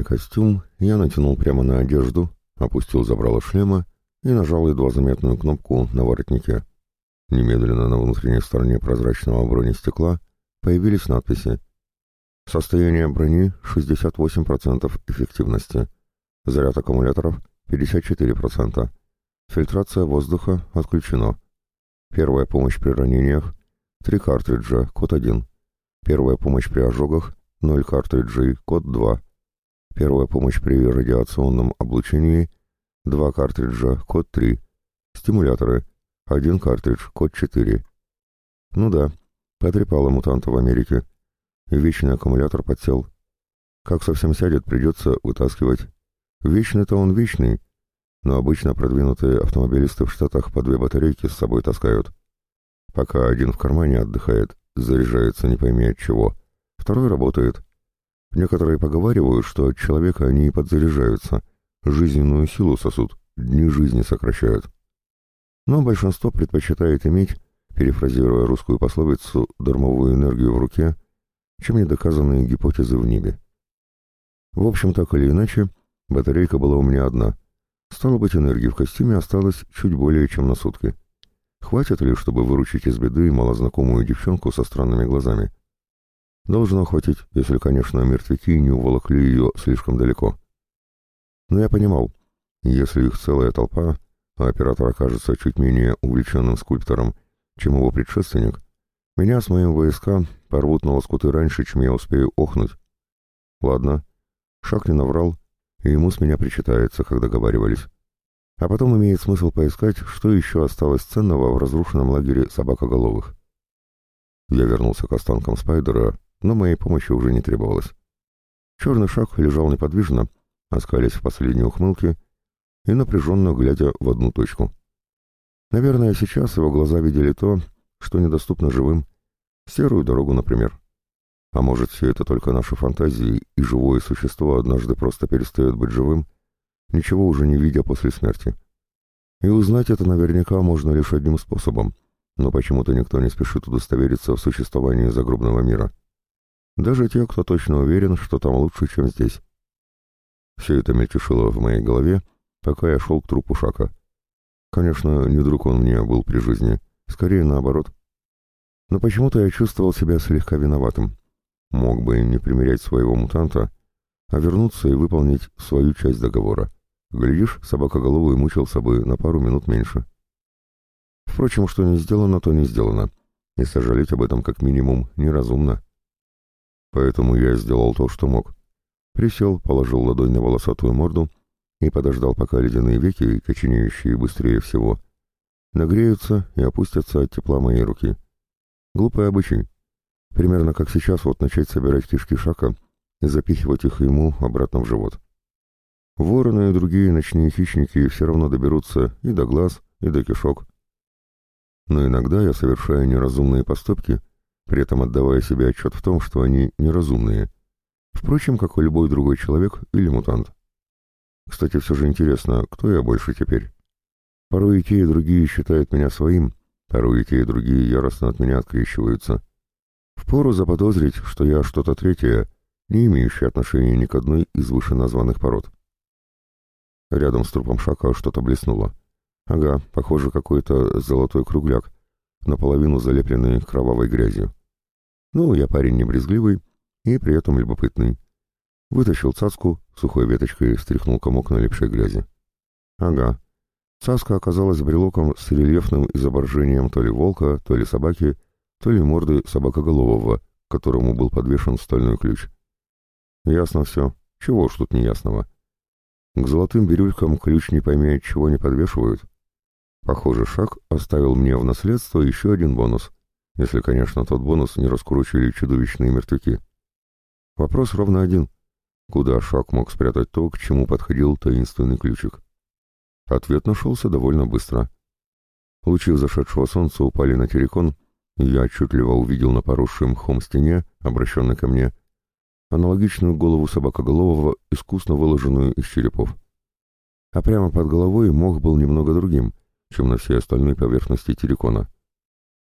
мне костюм, я натянул прямо на одежду, опустил забрало шлема и нажал едва заметную кнопку на воротнике. Немедленно на внутренней стороне прозрачного бронестекла появились надписи Состояние брони 68% эффективности. Заряд аккумуляторов 54%. Фильтрация воздуха отключено. Первая помощь при ранениях. 3 картриджа, код 1. Первая помощь при ожогах. 0 картриджей, код 2. Первая помощь при радиационном облучении. 2 картриджа, код 3. Стимуляторы. 1 картридж, код 4. Ну да, потрепало мутанта в Америке. Вечный аккумулятор подсел. Как совсем сядет, придется вытаскивать. Вечный-то он вечный, но обычно продвинутые автомобилисты в Штатах по две батарейки с собой таскают. Пока один в кармане отдыхает, заряжается не пойми от чего, второй работает. Некоторые поговаривают, что от человека они и подзаряжаются, жизненную силу сосут, дни жизни сокращают. Но большинство предпочитает иметь, перефразируя русскую пословицу, дармовую энергию в руке — чем недоказанные гипотезы в небе. В общем, так или иначе, батарейка была у меня одна. Стало быть, энергии в костюме осталось чуть более чем на сутки. Хватит ли, чтобы выручить из беды малознакомую девчонку со странными глазами? Должно хватить, если, конечно, мертвяки не уволокли ее слишком далеко. Но я понимал, если их целая толпа, а оператор окажется чуть менее увлеченным скульптором, чем его предшественник, меня с моим ВСК порвут на лоскуты раньше, чем я успею охнуть. Ладно, Шаг не наврал, и ему с меня причитается, как договаривались. А потом имеет смысл поискать, что еще осталось ценного в разрушенном лагере собакоголовых. Я вернулся к останкам Спайдера, но моей помощи уже не требовалось. Черный шаг лежал неподвижно, оскались в последней ухмылке и напряженно глядя в одну точку. Наверное, сейчас его глаза видели то, что недоступно живым, серую дорогу, например. А может, все это только наши фантазии, и живое существо однажды просто перестает быть живым, ничего уже не видя после смерти. И узнать это наверняка можно лишь одним способом, но почему-то никто не спешит удостовериться в существовании загробного мира. Даже те, кто точно уверен, что там лучше, чем здесь. Все это мельтешило в моей голове, пока я шел к трупу Шака. Конечно, не друг он мне был при жизни, скорее наоборот. Но почему-то я чувствовал себя слегка виноватым. Мог бы не примерять своего мутанта, а вернуться и выполнить свою часть договора. Глядишь, собакоголовый мучился бы на пару минут меньше. Впрочем, что не сделано, то не сделано, и сожалеть об этом как минимум неразумно. Поэтому я сделал то, что мог. Присел, положил ладонь на волосатую морду и подождал, пока ледяные веки, коченеющие быстрее всего, нагреются и опустятся от тепла моей руки. Глупый обычай. Примерно как сейчас вот начать собирать кишки шака и запихивать их ему обратно в живот. Вороны и другие ночные хищники все равно доберутся и до глаз, и до кишок. Но иногда я совершаю неразумные поступки, при этом отдавая себе отчет в том, что они неразумные. Впрочем, как и любой другой человек или мутант. Кстати, все же интересно, кто я больше теперь? Порой и те, и другие считают меня своим, порой и те, и другие яростно от меня открещиваются. Впору заподозрить, что я что-то третье, не имеющее отношения ни к одной из вышеназванных пород. Рядом с трупом Шака что-то блеснуло. Ага, похоже, какой-то золотой кругляк, наполовину залепленный кровавой грязью. Ну, я парень не брезгливый и при этом любопытный. Вытащил цацку, сухой веточкой стряхнул комок налипшей грязи. Ага. Цаска оказалась брелоком с рельефным изображением то ли волка, то ли собаки, то ли морды собакоголового, к которому был подвешен стальной ключ. Ясно все. Чего уж тут неясного. К золотым бирюлькам ключ не пойми от чего не подвешивают. Похоже, шаг оставил мне в наследство еще один бонус, если, конечно, тот бонус не раскручили чудовищные мертвяки. Вопрос ровно один. Куда шаг мог спрятать то, к чему подходил таинственный ключик? Ответ нашелся довольно быстро. Лучи взошедшего солнца упали на террикон, я отчетливо увидел на поросшей мхом стене, обращенной ко мне, аналогичную голову собакоголового, искусно выложенную из черепов. А прямо под головой мох был немного другим, чем на всей остальной поверхности террикона.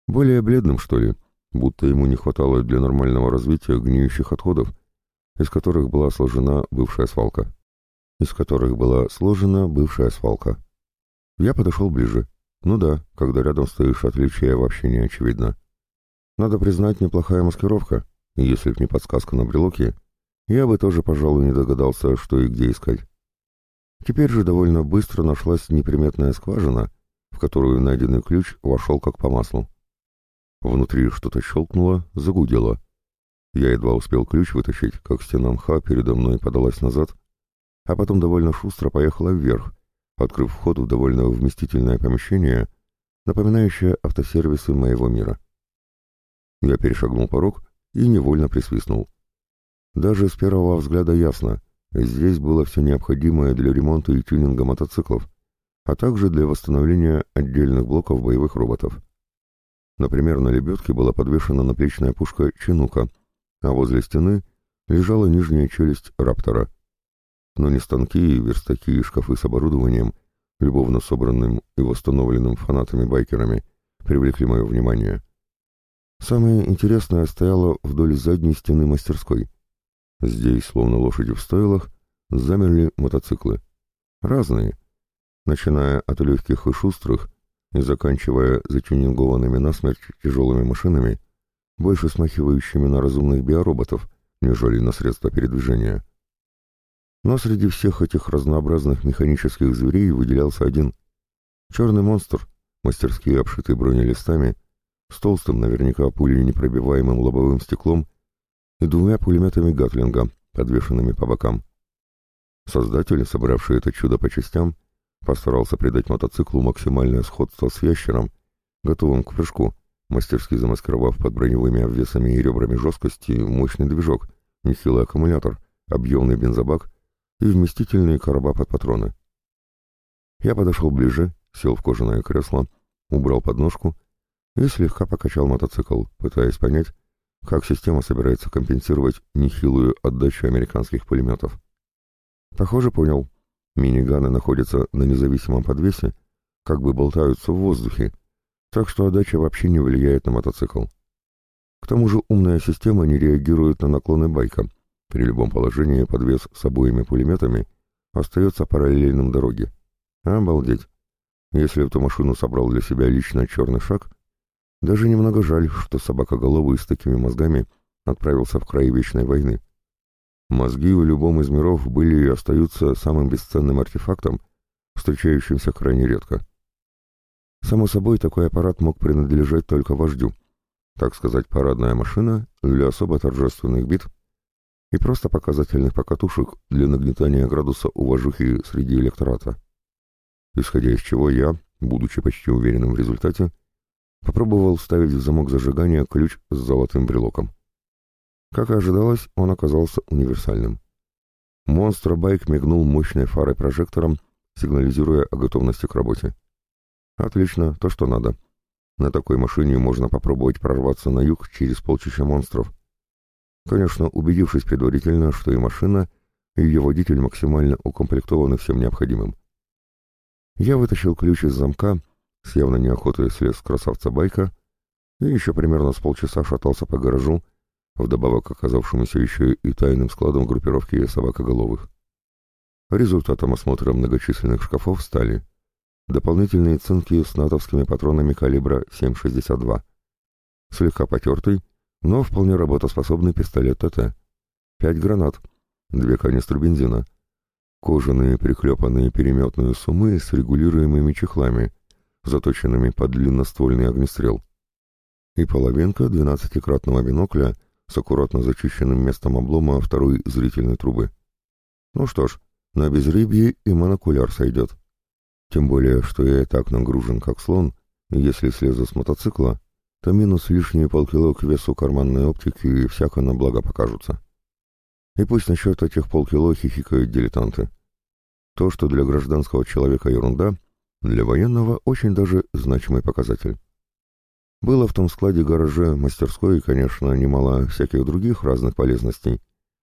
Более бледным, что ли, будто ему не хватало для нормального развития гниющих отходов, из которых была сложена бывшая свалка. Из которых была сложена бывшая свалка. Я подошел ближе. Ну да, когда рядом стоишь, отличие вообще не очевидно. Надо признать, неплохая маскировка, если б не подсказка на брелоке, я бы тоже, пожалуй, не догадался, что и где искать. Теперь же довольно быстро нашлась неприметная скважина, в которую найденный ключ вошел как по маслу. Внутри что-то щелкнуло, загудело. Я едва успел ключ вытащить, как стена мха передо мной подалась назад, а потом довольно шустро поехала вверх, открыв вход в довольно вместительное помещение, напоминающее автосервисы моего мира. Я перешагнул порог и невольно присвистнул. Даже с первого взгляда ясно, здесь было все необходимое для ремонта и тюнинга мотоциклов, а также для восстановления отдельных блоков боевых роботов. Например, на лебедке была подвешена наплечная пушка «Чинука», а возле стены лежала нижняя челюсть «Раптора». Но не станки, верстаки и шкафы с оборудованием, любовно собранным и восстановленным фанатами-байкерами, привлекли мое внимание. Самое интересное стояло вдоль задней стены мастерской. Здесь, словно лошади в стойлах, замерли мотоциклы. Разные, начиная от легких и шустрых и заканчивая затюнингованными насмерть тяжелыми машинами, больше смахивающими на разумных биороботов, нежели на средства передвижения. Но среди всех этих разнообразных механических зверей выделялся один. Черный монстр, мастерски обшитый бронелистами, с толстым, наверняка пулей непробиваемым лобовым стеклом и двумя пулеметами Гатлинга, подвешенными по бокам. Создатель, собравший это чудо по частям, постарался придать мотоциклу максимальное сходство с ящером, готовым к прыжку, мастерски замаскировав под броневыми обвесами и ребрами жесткости мощный движок, нехилый аккумулятор, объемный бензобак и вместительные короба под патроны. Я подошел ближе, сел в кожаное кресло, убрал подножку и слегка покачал мотоцикл, пытаясь понять, как система собирается компенсировать нехилую отдачу американских пулеметов. Похоже, понял. Миниганы находятся на независимом подвесе, как бы болтаются в воздухе, так что отдача вообще не влияет на мотоцикл. К тому же умная система не реагирует на наклоны байка. При любом положении подвес с обоими пулеметами остается параллельным дороге. Обалдеть. Если эту машину собрал для себя лично черный шаг, даже немного жаль, что собакоголовый с такими мозгами отправился в край вечной войны. Мозги в любом из миров были и остаются самым бесценным артефактом, встречающимся крайне редко. Само собой, такой аппарат мог принадлежать только вождю, так сказать, парадная машина для особо торжественных битв и просто показательных покатушек для нагнетания градуса уважухи среди электората. Исходя из чего я, будучи почти уверенным в результате, Попробовал вставить в замок зажигания ключ с золотым брелоком. Как и ожидалось, он оказался универсальным. Монстр-байк мигнул мощной фарой прожектором, сигнализируя о готовности к работе. Отлично, то, что надо. На такой машине можно попробовать прорваться на юг через полчища монстров. Конечно, убедившись предварительно, что и машина, и ее водитель максимально укомплектованы всем необходимым. Я вытащил ключ из замка с явной неохотой слез красавца байка и еще примерно с полчаса шатался по гаражу, вдобавок оказавшемуся еще и тайным складом группировки собакоголовых. Результатом осмотра многочисленных шкафов стали дополнительные цинки с натовскими патронами калибра 7,62, слегка потертый, но вполне работоспособный пистолет ТТ, пять гранат, две канистры бензина, кожаные приклепанные переметные суммы с регулируемыми чехлами, заточенными под длинноствольный огнестрел, и половинка двенадцатикратного бинокля с аккуратно зачищенным местом облома второй зрительной трубы. Ну что ж, на безрыбье и монокуляр сойдет. Тем более, что я и так нагружен как слон, и если слезу с мотоцикла, то минус лишние полкило к весу карманной оптики и всяко на благо покажутся. И пусть насчет этих полкило хихикают дилетанты. То, что для гражданского человека ерунда, для военного очень даже значимый показатель. Было в том складе гараже мастерской, конечно, немало всяких других разных полезностей,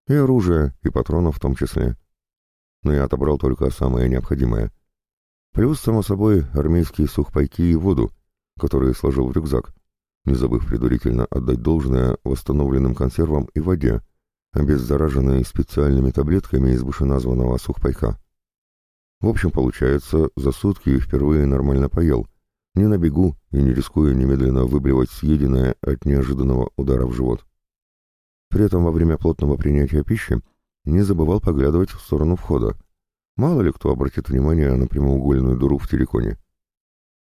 и оружия, и патронов в том числе. Но я отобрал только самое необходимое. Плюс, само собой, армейские сухпайки и воду, которые сложил в рюкзак, не забыв предварительно отдать должное восстановленным консервам и воде, обеззараженной специальными таблетками из вышеназванного сухпайка. В общем, получается, за сутки впервые нормально поел, не на бегу и не рискуя немедленно выблевать съеденное от неожиданного удара в живот. При этом во время плотного принятия пищи не забывал поглядывать в сторону входа. Мало ли кто обратит внимание на прямоугольную дуру в телеконе.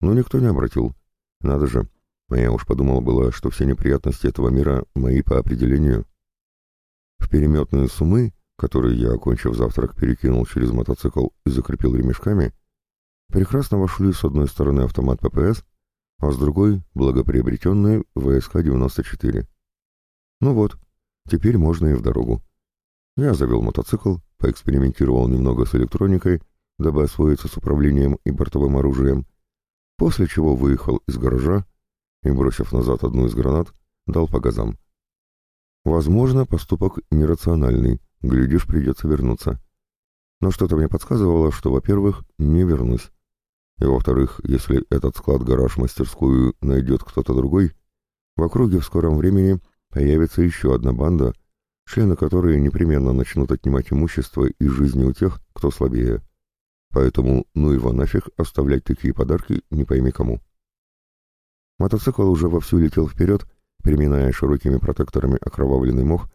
Но никто не обратил. Надо же, а я уж подумал было, что все неприятности этого мира мои по определению. В переметные суммы, которые я, окончив завтрак, перекинул через мотоцикл и закрепил ремешками, прекрасно вошли с одной стороны автомат ППС, а с другой — благоприобретенный ВСК-94. Ну вот, теперь можно и в дорогу. Я завел мотоцикл, поэкспериментировал немного с электроникой, дабы освоиться с управлением и бортовым оружием, после чего выехал из гаража и, бросив назад одну из гранат, дал по газам. Возможно, поступок нерациональный, глядишь, придется вернуться. Но что-то мне подсказывало, что, во-первых, не вернусь, и, во-вторых, если этот склад-гараж-мастерскую найдет кто-то другой, в округе в скором времени появится еще одна банда, члены которой непременно начнут отнимать имущество и жизни у тех, кто слабее. Поэтому ну его нафиг оставлять такие подарки не пойми кому. Мотоцикл уже вовсю летел вперед, переминая широкими протекторами окровавленный мох,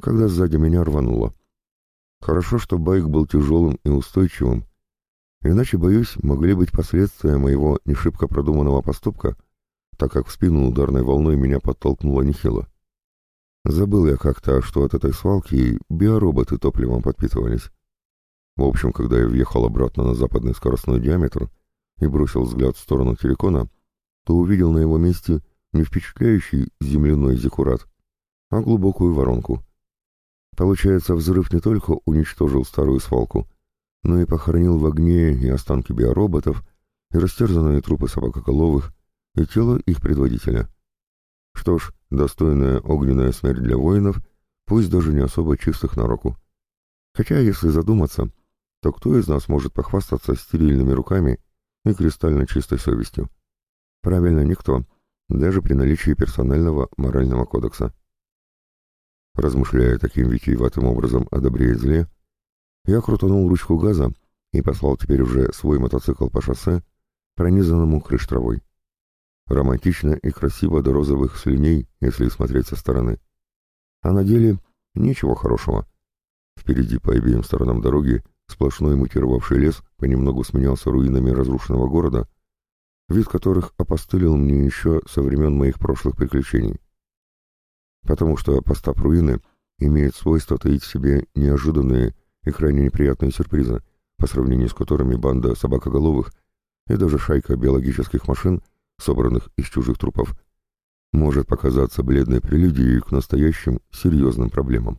когда сзади меня рвануло. Хорошо, что байк был тяжелым и устойчивым, иначе, боюсь, могли быть последствия моего не продуманного поступка, так как в спину ударной волной меня подтолкнуло нехило. Забыл я как-то, что от этой свалки биороботы топливом подпитывались. В общем, когда я въехал обратно на западный скоростной диаметр и бросил взгляд в сторону телекона, то увидел на его месте не впечатляющий земляной зиккурат, а глубокую воронку. Получается, взрыв не только уничтожил старую свалку, но и похоронил в огне и останки биороботов, и растерзанные трупы собакоколовых, и тело их предводителя. Что ж, достойная огненная смерть для воинов, пусть даже не особо чистых на руку. Хотя, если задуматься, то кто из нас может похвастаться стерильными руками и кристально чистой совестью? Правильно, никто, даже при наличии персонального морального кодекса. Размышляя таким витиеватым образом о добре и зле, я крутанул ручку газа и послал теперь уже свой мотоцикл по шоссе, пронизанному крыш травой. Романтично и красиво до розовых слюней, если смотреть со стороны. А на деле ничего хорошего. Впереди по обеим сторонам дороги сплошной мутировавший лес понемногу сменялся руинами разрушенного города, вид которых опостылил мне еще со времен моих прошлых приключений. Потому что постап руины имеет свойство таить в себе неожиданные и крайне неприятные сюрпризы, по сравнению с которыми банда собакоголовых и даже шайка биологических машин, собранных из чужих трупов, может показаться бледной прелюдией к настоящим серьезным проблемам.